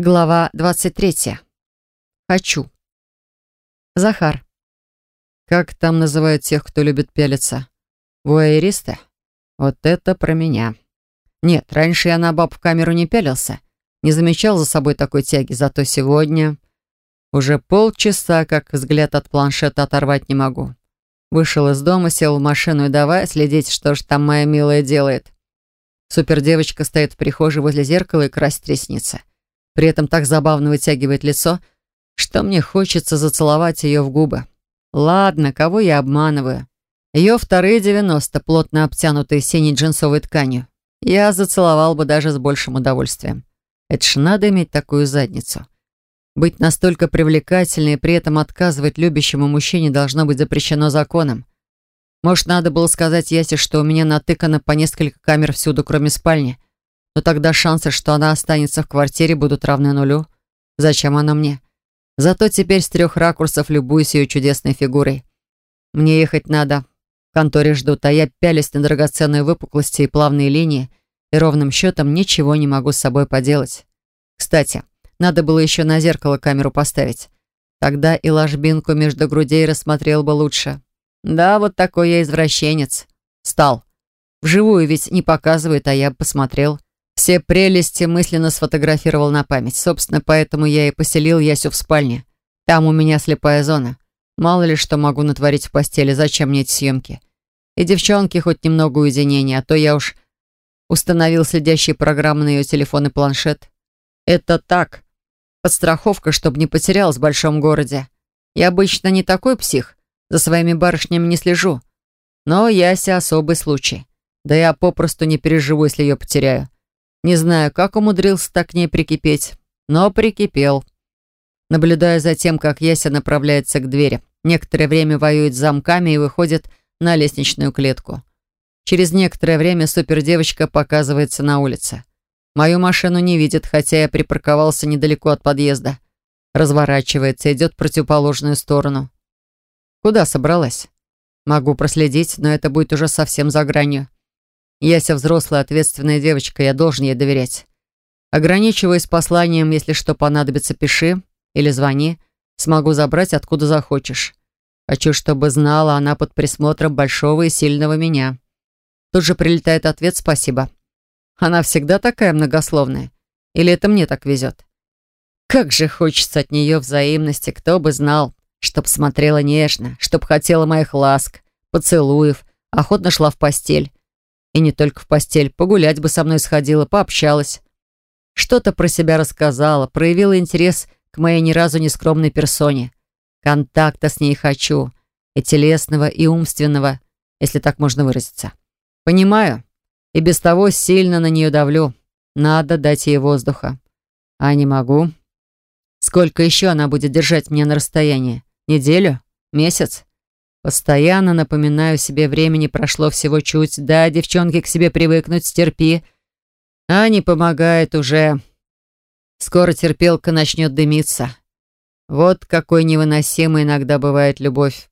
Глава 23. Хочу. Захар. Как там называют тех, кто любит пялиться? Вуайеристы? Вот это про меня. Нет, раньше я на баб в камеру не пялился. Не замечал за собой такой тяги, зато сегодня... Уже полчаса, как взгляд от планшета оторвать не могу. Вышел из дома, сел в машину и давай следить, что ж там моя милая делает. Супердевочка стоит в прихожей возле зеркала и красит ресницы. При этом так забавно вытягивает лицо, что мне хочется зацеловать ее в губы. Ладно, кого я обманываю? Ее вторые 90, плотно обтянутые синей джинсовой тканью. Я зацеловал бы даже с большим удовольствием. Это ж надо иметь такую задницу. Быть настолько привлекательной и при этом отказывать любящему мужчине должно быть запрещено законом. Может, надо было сказать Ясе, что у меня натыкано по несколько камер всюду, кроме спальни но тогда шансы, что она останется в квартире, будут равны нулю. Зачем она мне? Зато теперь с трех ракурсов любуюсь ее чудесной фигурой. Мне ехать надо. В конторе ждут, а я пялюсь на драгоценные выпуклости и плавные линии, и ровным счетом ничего не могу с собой поделать. Кстати, надо было еще на зеркало камеру поставить. Тогда и ложбинку между грудей рассмотрел бы лучше. Да, вот такой я извращенец. Стал. Вживую ведь не показывают, а я бы посмотрел. Все прелести мысленно сфотографировал на память. Собственно, поэтому я и поселил Ясю в спальне. Там у меня слепая зона. Мало ли что могу натворить в постели, зачем мне эти съемки. И девчонки хоть немного уединения, а то я уж установил следящие программы на ее телефон и планшет. Это так. Подстраховка, чтобы не потерялась в большом городе. Я обычно не такой псих, за своими барышнями не слежу. Но Яся особый случай. Да я попросту не переживу, если ее потеряю. Не знаю, как умудрился так к ней прикипеть, но прикипел. Наблюдая за тем, как Яся направляется к двери, некоторое время воюет с замками и выходит на лестничную клетку. Через некоторое время супердевочка показывается на улице. Мою машину не видит, хотя я припарковался недалеко от подъезда. Разворачивается, идет в противоположную сторону. Куда собралась? Могу проследить, но это будет уже совсем за гранью. Яся взрослая, ответственная девочка, я должен ей доверять. Ограничиваясь посланием, если что понадобится, пиши или звони. Смогу забрать, откуда захочешь. Хочу, чтобы знала она под присмотром большого и сильного меня. Тут же прилетает ответ «спасибо». Она всегда такая многословная? Или это мне так везет? Как же хочется от нее взаимности, кто бы знал, чтоб смотрела нежно, чтоб хотела моих ласк, поцелуев, охотно шла в постель. И не только в постель. Погулять бы со мной сходила, пообщалась. Что-то про себя рассказала, проявила интерес к моей ни разу не скромной персоне. Контакта с ней хочу. И телесного, и умственного, если так можно выразиться. Понимаю. И без того сильно на нее давлю. Надо дать ей воздуха. А не могу. Сколько еще она будет держать меня на расстоянии? Неделю? Месяц? Постоянно напоминаю себе, времени прошло всего чуть. Да, девчонки, к себе привыкнуть, стерпи. А не помогает уже. Скоро терпелка начнет дымиться. Вот какой невыносимой иногда бывает любовь.